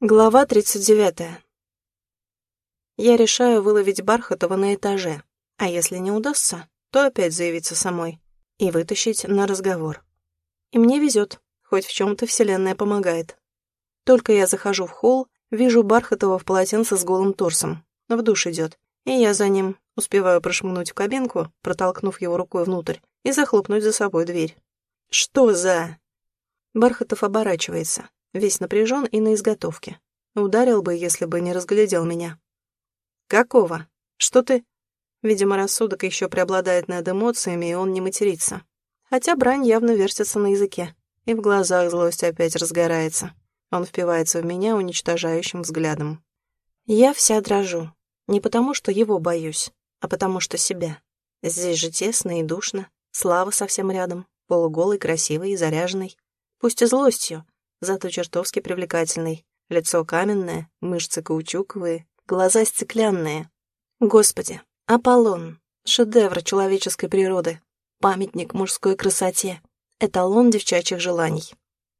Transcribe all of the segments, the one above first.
Глава 39. Я решаю выловить Бархатова на этаже, а если не удастся, то опять заявиться самой и вытащить на разговор. И мне везет, хоть в чем-то вселенная помогает. Только я захожу в холл, вижу Бархатова в полотенце с голым торсом, в душ идет, и я за ним успеваю прошмыгнуть в кабинку, протолкнув его рукой внутрь, и захлопнуть за собой дверь. «Что за...» Бархатов оборачивается, весь напряжен и на изготовке. Ударил бы, если бы не разглядел меня. «Какого? Что ты...» Видимо, рассудок еще преобладает над эмоциями, и он не матерится. Хотя брань явно вертится на языке, и в глазах злость опять разгорается. Он впивается в меня уничтожающим взглядом. Я вся дрожу. Не потому, что его боюсь, а потому, что себя. Здесь же тесно и душно, Слава совсем рядом, полуголый, красивый и заряженный. Пусть и злостью, зато чертовски привлекательный. Лицо каменное, мышцы каучуковые, глаза стеклянные. Господи, Аполлон, шедевр человеческой природы, памятник мужской красоте, эталон девчачьих желаний.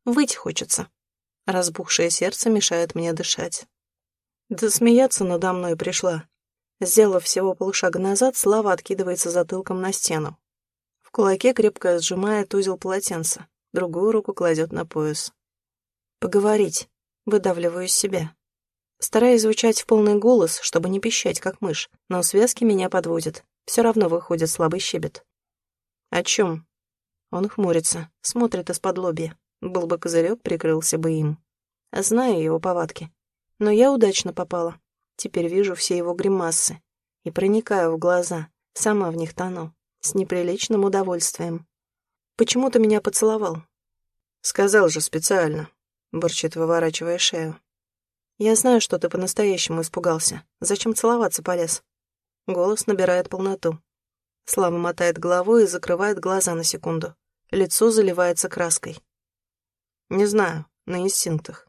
Выйти хочется. Разбухшее сердце мешает мне дышать. Да смеяться надо мной пришла. Сделав всего полшага назад, Слава откидывается затылком на стену. В кулаке крепко сжимает узел полотенца, другую руку кладет на пояс. Поговорить. Выдавливаю из себя. Стараюсь звучать в полный голос, чтобы не пищать, как мышь, но связки меня подводят. Все равно выходит слабый щебет. «О чем?» Он хмурится, смотрит из-под лобья. Был бы козырек, прикрылся бы им. Знаю его повадки. Но я удачно попала. Теперь вижу все его гримасы. И проникаю в глаза, сама в них тону, с неприличным удовольствием. Почему ты меня поцеловал? Сказал же специально. — бурчит, выворачивая шею. «Я знаю, что ты по-настоящему испугался. Зачем целоваться полез?» Голос набирает полноту. Слава мотает головой и закрывает глаза на секунду. Лицо заливается краской. «Не знаю, на инстинктах».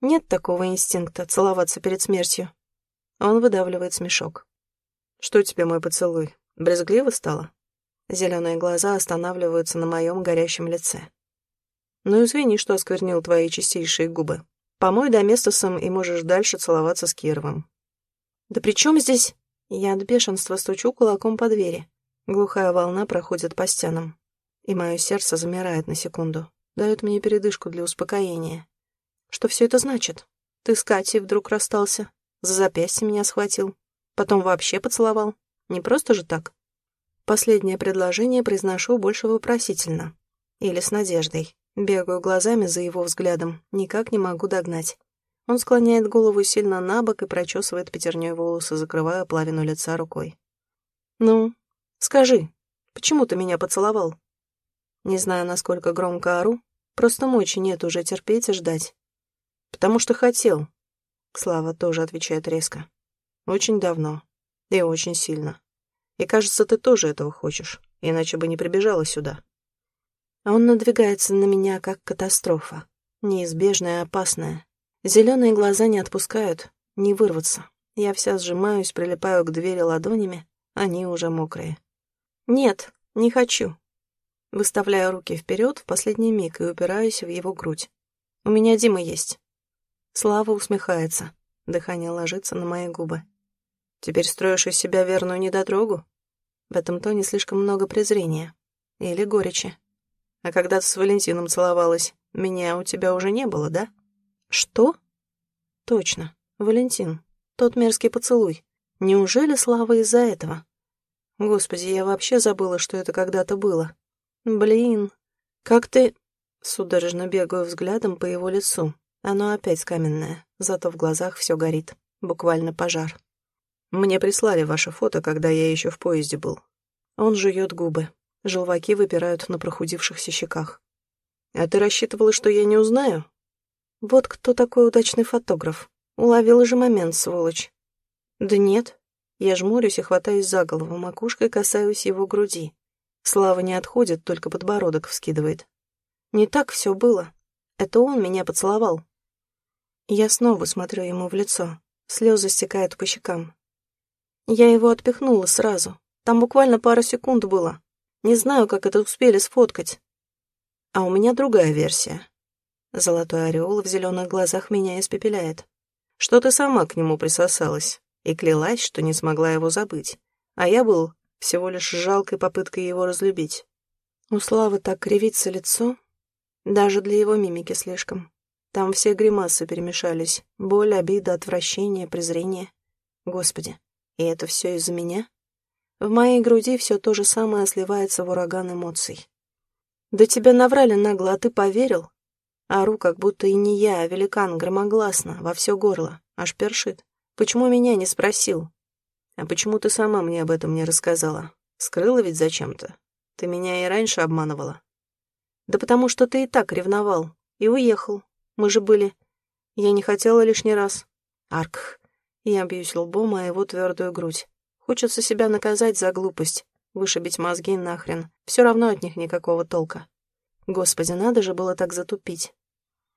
«Нет такого инстинкта — целоваться перед смертью». Он выдавливает смешок. «Что тебе мой поцелуй? Брезгливо стало?» Зеленые глаза останавливаются на моем горящем лице. Ну извини, что осквернил твои чистейшие губы. Помой доместосом и можешь дальше целоваться с Кировым. Да при чем здесь? Я от бешенства стучу кулаком по двери. Глухая волна проходит по стенам. И мое сердце замирает на секунду. Дает мне передышку для успокоения. Что все это значит? Ты с Катей вдруг расстался. За запястье меня схватил. Потом вообще поцеловал. Не просто же так. Последнее предложение произношу больше вопросительно. Или с надеждой. Бегаю глазами за его взглядом, никак не могу догнать. Он склоняет голову сильно на бок и прочесывает пятерней волосы, закрывая половину лица рукой. «Ну, скажи, почему ты меня поцеловал?» Не знаю, насколько громко ору, просто мочи нет уже терпеть и ждать. «Потому что хотел», — Слава тоже отвечает резко. «Очень давно. И очень сильно. И кажется, ты тоже этого хочешь, иначе бы не прибежала сюда». Он надвигается на меня, как катастрофа. Неизбежная опасная. Зеленые глаза не отпускают, не вырваться. Я вся сжимаюсь, прилипаю к двери ладонями, они уже мокрые. «Нет, не хочу». Выставляю руки вперед в последний миг и упираюсь в его грудь. «У меня Дима есть». Слава усмехается. Дыхание ложится на мои губы. «Теперь строишь из себя верную недотрогу?» В этом тоне слишком много презрения. Или горечи. А когда ты с Валентином целовалась, меня у тебя уже не было, да? Что? Точно, Валентин. Тот мерзкий поцелуй. Неужели Слава из-за этого? Господи, я вообще забыла, что это когда-то было. Блин, как ты... Судорожно бегаю взглядом по его лицу. Оно опять каменное, зато в глазах все горит. Буквально пожар. Мне прислали ваше фото, когда я еще в поезде был. Он жует губы. Желваки выпирают на прохудившихся щеках. «А ты рассчитывала, что я не узнаю?» «Вот кто такой удачный фотограф. Уловила же момент, сволочь». «Да нет». Я жмурюсь и хватаюсь за голову, макушкой касаюсь его груди. Слава не отходит, только подбородок вскидывает. Не так все было. Это он меня поцеловал. Я снова смотрю ему в лицо. Слезы стекают по щекам. Я его отпихнула сразу. Там буквально пара секунд было. Не знаю, как это успели сфоткать. А у меня другая версия. Золотой ореол в зеленых глазах меня испепеляет. Что ты сама к нему присосалась и клялась, что не смогла его забыть. А я был всего лишь жалкой попыткой его разлюбить. У Славы так кривится лицо, даже для его мимики слишком. Там все гримасы перемешались. Боль, обида, отвращение, презрение. Господи, и это все из-за меня? В моей груди все то же самое сливается в ураган эмоций. Да тебя наврали нагло, а ты поверил? Ору, как будто и не я, а великан, громогласно, во все горло, аж першит. Почему меня не спросил? А почему ты сама мне об этом не рассказала? Скрыла ведь зачем-то. Ты меня и раньше обманывала. Да потому что ты и так ревновал. И уехал. Мы же были... Я не хотела лишний раз. Арк. Я бьюсь лбом о его твердую грудь. Хочется себя наказать за глупость. Вышибить мозги нахрен. Все равно от них никакого толка. Господи, надо же было так затупить.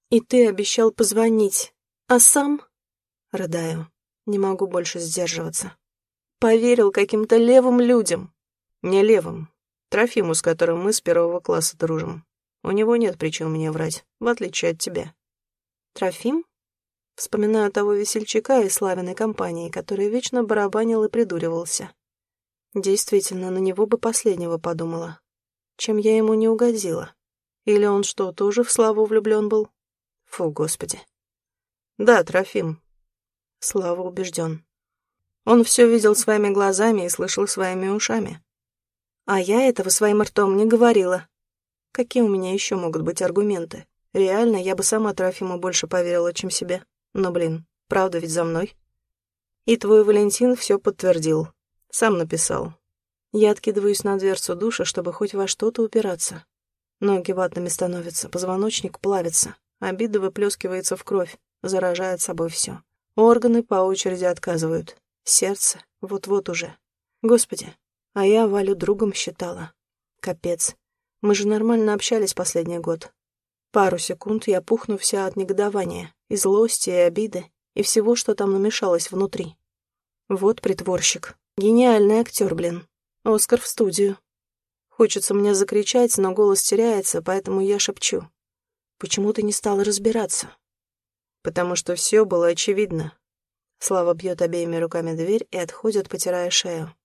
И ты обещал позвонить. А сам... Рыдаю. Не могу больше сдерживаться. Поверил каким-то левым людям. Не левым. Трофиму, с которым мы с первого класса дружим. У него нет причин мне врать, в отличие от тебя. Трофим? Вспоминаю того весельчака из славяной компании, который вечно барабанил и придуривался. Действительно, на него бы последнего подумала. Чем я ему не угодила? Или он что, тоже в Славу влюблен был? Фу, господи. Да, Трофим. Слава убежден. Он все видел своими глазами и слышал своими ушами. А я этого своим ртом не говорила. Какие у меня еще могут быть аргументы? Реально, я бы сама Трофиму больше поверила, чем себе. Но, блин, правда ведь за мной. И твой Валентин все подтвердил. Сам написал. Я откидываюсь на дверцу душа, чтобы хоть во что-то упираться. Ноги ватными становятся, позвоночник плавится, обида выплескивается в кровь, заражает собой все. Органы по очереди отказывают. Сердце вот-вот уже. Господи, а я Валю другом считала. Капец. Мы же нормально общались последний год. Пару секунд я пухну вся от негодования, и злости, и обиды, и всего, что там намешалось внутри. Вот притворщик. Гениальный актер, блин. Оскар в студию. Хочется мне закричать, но голос теряется, поэтому я шепчу. Почему ты не стала разбираться? Потому что все было очевидно. Слава бьет обеими руками дверь и отходит, потирая шею.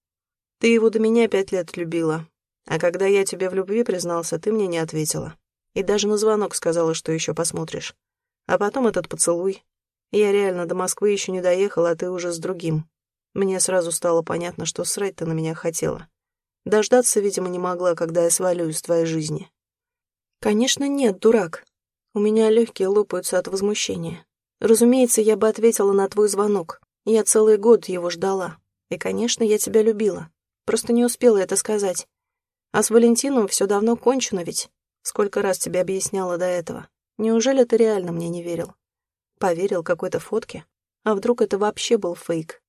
Ты его до меня пять лет любила, а когда я тебе в любви признался, ты мне не ответила. И даже на звонок сказала, что еще посмотришь. А потом этот поцелуй. Я реально до Москвы еще не доехала, а ты уже с другим. Мне сразу стало понятно, что срать ты на меня хотела. Дождаться, видимо, не могла, когда я свалю из твоей жизни. Конечно, нет, дурак. У меня легкие лопаются от возмущения. Разумеется, я бы ответила на твой звонок. Я целый год его ждала. И, конечно, я тебя любила. Просто не успела это сказать. А с Валентином все давно кончено ведь. Сколько раз тебе объясняла до этого. Неужели ты реально мне не верил? Поверил какой-то фотке? А вдруг это вообще был фейк?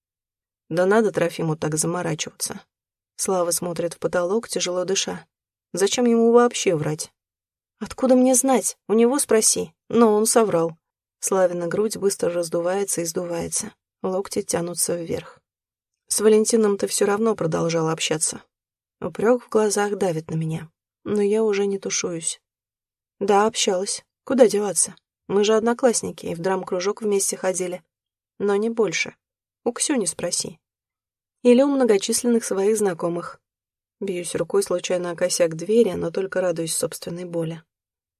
Да надо Трофиму так заморачиваться. Слава смотрит в потолок, тяжело дыша. Зачем ему вообще врать? Откуда мне знать? У него спроси. Но он соврал. Славина грудь быстро раздувается и сдувается. Локти тянутся вверх. С Валентином ты все равно продолжал общаться. Упрек в глазах давит на меня, но я уже не тушуюсь. Да, общалась. Куда деваться? Мы же одноклассники и в драм-кружок вместе ходили. Но не больше. У Ксюни спроси. Или у многочисленных своих знакомых. Бьюсь рукой случайно о косяк двери, но только радуюсь собственной боли.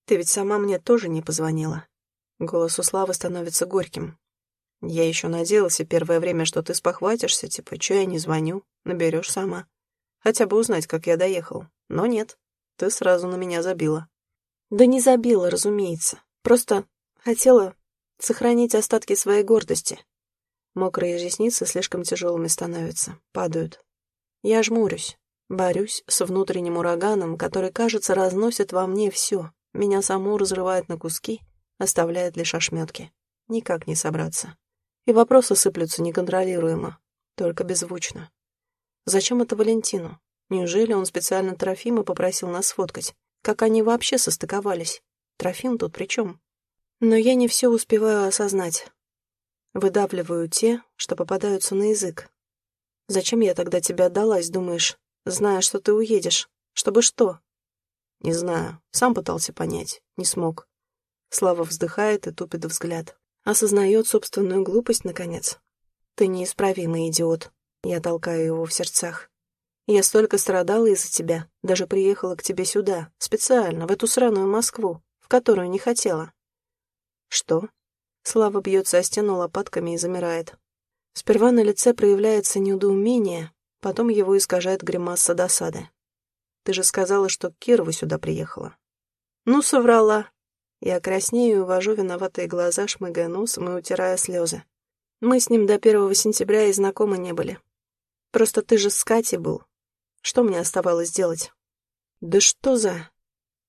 Ты ведь сама мне тоже не позвонила. Голос у Славы становится горьким. Я еще надеялся первое время, что ты спохватишься, типа, что я не звоню, наберешь сама. Хотя бы узнать, как я доехал. Но нет, ты сразу на меня забила. Да не забила, разумеется. Просто хотела сохранить остатки своей гордости. Мокрые ресницы слишком тяжелыми становятся, падают. Я жмурюсь, борюсь с внутренним ураганом, который, кажется, разносит во мне все. Меня саму разрывает на куски, оставляет лишь ошметки. Никак не собраться. И вопросы сыплются неконтролируемо, только беззвучно. Зачем это Валентину? Неужели он специально Трофима попросил нас сфоткать? Как они вообще состыковались? Трофим тут при чем? Но я не все успеваю осознать. Выдавливаю те, что попадаются на язык. Зачем я тогда тебе отдалась, думаешь, зная, что ты уедешь? Чтобы что? Не знаю, сам пытался понять, не смог. Слава вздыхает и тупит взгляд. Осознает собственную глупость, наконец. Ты неисправимый идиот. Я толкаю его в сердцах. Я столько страдала из-за тебя, даже приехала к тебе сюда, специально, в эту сраную Москву, в которую не хотела. Что? Слава бьется о стену лопатками и замирает. Сперва на лице проявляется недоумение, потом его искажает гримаса досады. Ты же сказала, что к Кирову сюда приехала. Ну, соврала. Я краснею и увожу виноватые глаза, шмыгая носом и утирая слезы. Мы с ним до первого сентября и знакомы не были. Просто ты же с Катей был. Что мне оставалось делать? Да что за...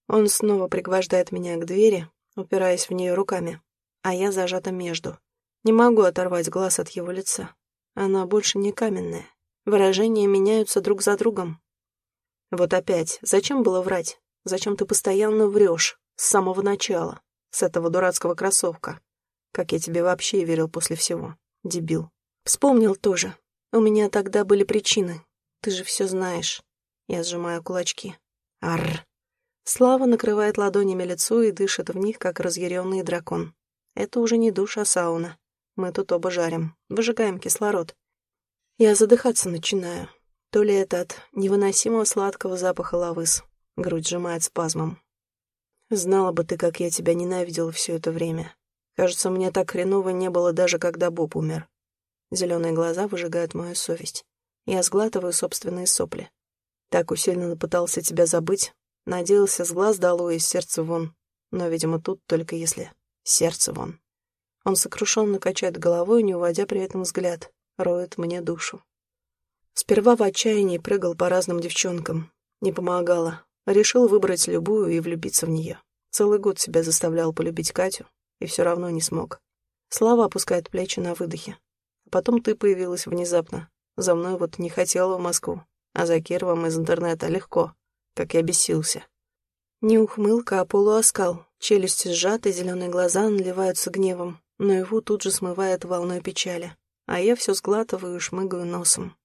Он снова пригвождает меня к двери, упираясь в нее руками, а я зажата между. Не могу оторвать глаз от его лица. Она больше не каменная. Выражения меняются друг за другом. Вот опять, зачем было врать? Зачем ты постоянно врешь? С самого начала. С этого дурацкого кроссовка. Как я тебе вообще верил после всего. Дебил. Вспомнил тоже. У меня тогда были причины. Ты же все знаешь. Я сжимаю кулачки. Арр. Слава накрывает ладонями лицо и дышит в них, как разъяренный дракон. Это уже не душ, а сауна. Мы тут оба жарим, выжигаем кислород. Я задыхаться начинаю. То ли это от невыносимого сладкого запаха лавыс. Грудь сжимает спазмом. Знала бы ты, как я тебя ненавидел все это время. Кажется, мне так хреново не было даже когда Боб умер. Зеленые глаза выжигают мою совесть. Я сглатываю собственные сопли. Так усиленно пытался тебя забыть. Надеялся с глаз долой и сердце вон. Но, видимо, тут только если сердце вон. Он сокрушенно качает головой, не уводя при этом взгляд. Роет мне душу. Сперва в отчаянии прыгал по разным девчонкам. Не помогало. Решил выбрать любую и влюбиться в нее. Целый год себя заставлял полюбить Катю, и все равно не смог. Слава опускает плечи на выдохе. А потом ты появилась внезапно, за мной вот не хотела в Москву, а за Кировом из интернета легко, как я бесился. Не ухмылка, а полуоскал. Челюсти сжаты, зеленые глаза наливаются гневом, но его тут же смывает волной печали. А я все сглатываю и шмыгаю носом.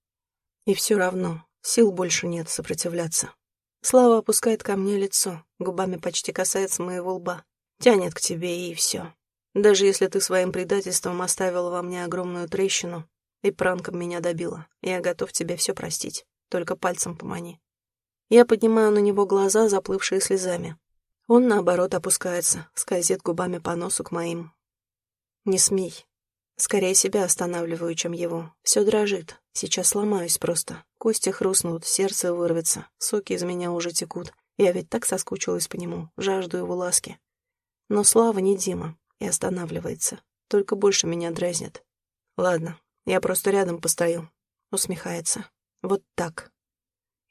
И все равно, сил больше нет сопротивляться. Слава опускает ко мне лицо, губами почти касается моего лба. Тянет к тебе, и все. Даже если ты своим предательством оставила во мне огромную трещину, и пранком меня добила. Я готов тебе все простить. Только пальцем помани. Я поднимаю на него глаза, заплывшие слезами. Он, наоборот, опускается, скользит губами по носу к моим. «Не смей». Скорее себя останавливаю, чем его. Все дрожит. Сейчас сломаюсь просто. Кости хрустнут, сердце вырвется, соки из меня уже текут. Я ведь так соскучилась по нему, жажду его ласки. Но Слава не Дима и останавливается. Только больше меня дразнит. Ладно, я просто рядом постою. Усмехается. Вот так.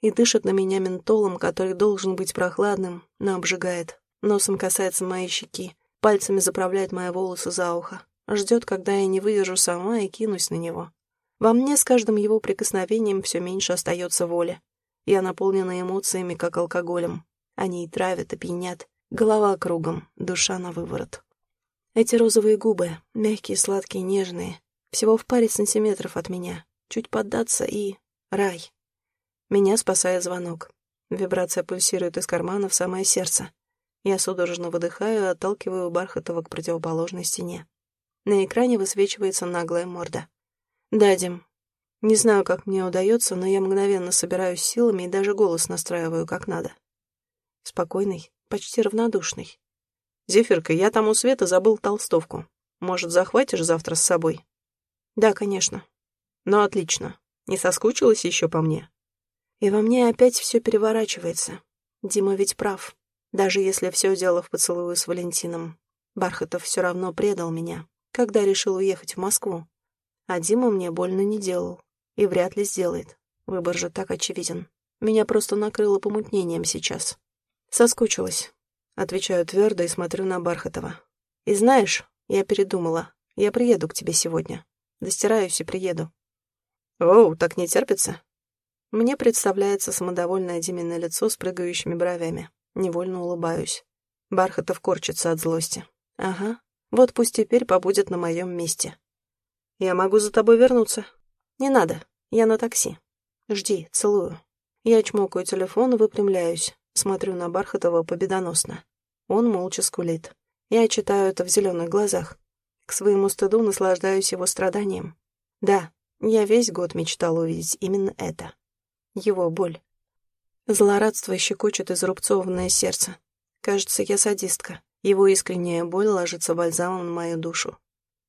И дышит на меня ментолом, который должен быть прохладным, но обжигает. Носом касается моей щеки, пальцами заправляет мои волосы за ухо. Ждет, когда я не выдержу сама и кинусь на него. Во мне с каждым его прикосновением все меньше остается воли. Я наполнена эмоциями, как алкоголем. Они и травят, и пьянят. Голова кругом, душа на выворот. Эти розовые губы, мягкие, сладкие, нежные, всего в паре сантиметров от меня. Чуть поддаться и... рай. Меня спасает звонок. Вибрация пульсирует из кармана в самое сердце. Я судорожно выдыхаю и отталкиваю Бархатова к противоположной стене. На экране высвечивается наглая морда. «Да, Дим. Не знаю, как мне удается, но я мгновенно собираюсь силами и даже голос настраиваю как надо. Спокойный, почти равнодушный. «Зефирка, я там у Света забыл толстовку. Может, захватишь завтра с собой?» Да, конечно. Ну, отлично. Не соскучилась еще по мне? И во мне опять все переворачивается. Дима ведь прав. Даже если все дело в поцелую с Валентином. Бархатов все равно предал меня, когда решил уехать в Москву. А Дима мне больно не делал. И вряд ли сделает. Выбор же так очевиден. Меня просто накрыло помутнением сейчас. Соскучилась. Отвечаю твердо и смотрю на Бархатова. И знаешь, я передумала. Я приеду к тебе сегодня. Достираюсь и приеду. Оу, так не терпится? Мне представляется самодовольное Диминое лицо с прыгающими бровями. Невольно улыбаюсь. Бархатов корчится от злости. Ага, вот пусть теперь побудет на моем месте. Я могу за тобой вернуться? Не надо, я на такси. Жди, целую. Я чмокаю телефон и выпрямляюсь. Смотрю на Бархатова победоносно. Он молча скулит. Я читаю это в зеленых глазах. К своему стыду наслаждаюсь его страданием. Да, я весь год мечтал увидеть именно это. Его боль. Злорадство щекочет изрубцованное сердце. Кажется, я садистка. Его искренняя боль ложится бальзамом на мою душу.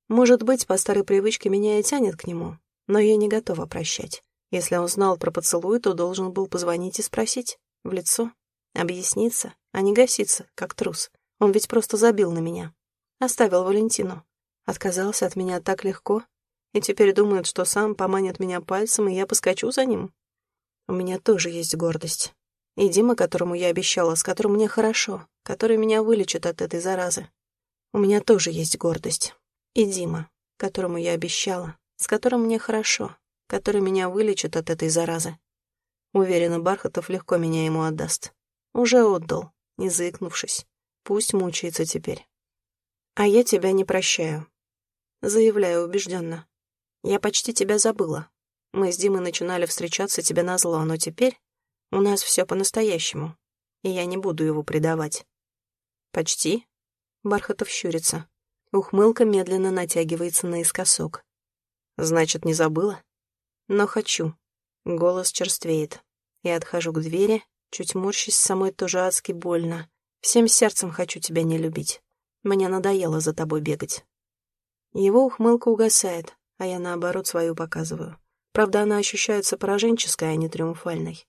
Может быть, по старой привычке меня и тянет к нему, но я не готова прощать. Если он знал про поцелуй, то должен был позвонить и спросить. В лицо. Объясниться, а не гаситься, как трус. Он ведь просто забил на меня. Оставил Валентину. Отказался от меня так легко. И теперь думает, что сам поманит меня пальцем, и я поскочу за ним. У меня тоже есть гордость. И Дима, которому я обещала, с которым мне хорошо, который меня вылечит от этой заразы. У меня тоже есть гордость. И Дима, которому я обещала, с которым мне хорошо, который меня вылечит от этой заразы. Уверена, Бархатов легко меня ему отдаст. Уже отдал, не заикнувшись. Пусть мучается теперь. А я тебя не прощаю. Заявляю убежденно. Я почти тебя забыла. Мы с Димой начинали встречаться тебе на зло, но теперь у нас все по-настоящему, и я не буду его предавать. Почти. Бархатов щурится. Ухмылка медленно натягивается наискосок. Значит, не забыла? Но хочу. Голос черствеет. Я отхожу к двери, чуть морщись самой тоже адски больно. Всем сердцем хочу тебя не любить. Мне надоело за тобой бегать. Его ухмылка угасает, а я наоборот свою показываю. Правда, она ощущается пораженческой, а не триумфальной.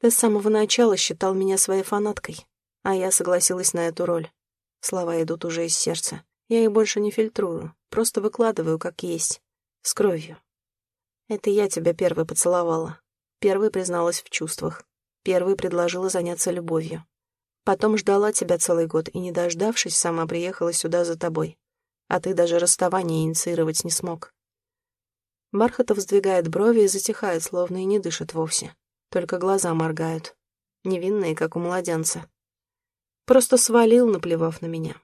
Ты с самого начала считал меня своей фанаткой, а я согласилась на эту роль. Слова идут уже из сердца. Я их больше не фильтрую, просто выкладываю как есть, с кровью. Это я тебя первой поцеловала, первой призналась в чувствах, первой предложила заняться любовью. Потом ждала тебя целый год и, не дождавшись, сама приехала сюда за тобой. А ты даже расставание инициировать не смог. Бархатов сдвигает брови и затихает, словно и не дышит вовсе. Только глаза моргают. Невинные, как у младенца. Просто свалил, наплевав на меня.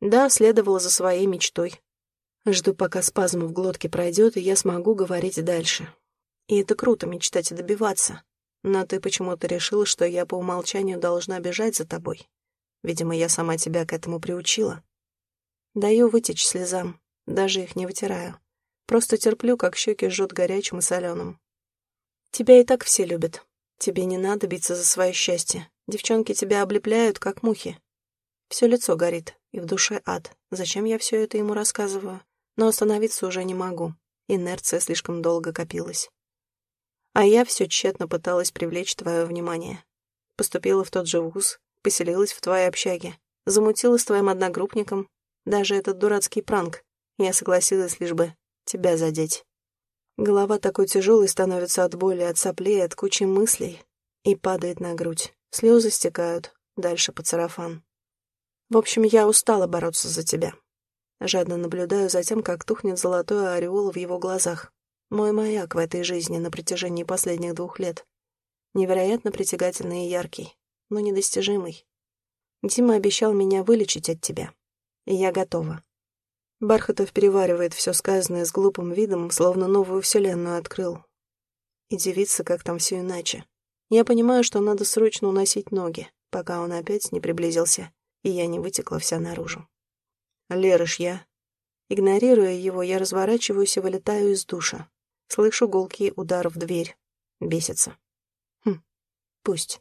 Да, следовало за своей мечтой. Жду, пока спазм в глотке пройдет, и я смогу говорить дальше. И это круто, мечтать и добиваться. Но ты почему-то решила, что я по умолчанию должна бежать за тобой. Видимо, я сама тебя к этому приучила. Даю вытечь слезам, даже их не вытираю. Просто терплю, как щеки жжет горячим и соленым. Тебя и так все любят. Тебе не надо биться за свое счастье. Девчонки тебя облепляют, как мухи. Все лицо горит, и в душе ад. Зачем я все это ему рассказываю? Но остановиться уже не могу. Инерция слишком долго копилась. А я все тщетно пыталась привлечь твое внимание. Поступила в тот же вуз, поселилась в твоей общаге, замутила с твоим одногруппником. Даже этот дурацкий пранк. Я согласилась лишь бы тебя задеть. Голова такой тяжелой становится от боли, от соплей, от кучи мыслей и падает на грудь. Слезы стекают, дальше по царафан. В общем, я устала бороться за тебя. Жадно наблюдаю за тем, как тухнет золотой ореол в его глазах. Мой маяк в этой жизни на протяжении последних двух лет. Невероятно притягательный и яркий, но недостижимый. Дима обещал меня вылечить от тебя. Я готова. Бархатов переваривает все сказанное с глупым видом, словно новую вселенную открыл. И девица, как там все иначе. Я понимаю, что надо срочно уносить ноги, пока он опять не приблизился, и я не вытекла вся наружу. Лерыш я. Игнорируя его, я разворачиваюсь и вылетаю из душа. Слышу гулкий удар в дверь. Бесится. Хм, пусть.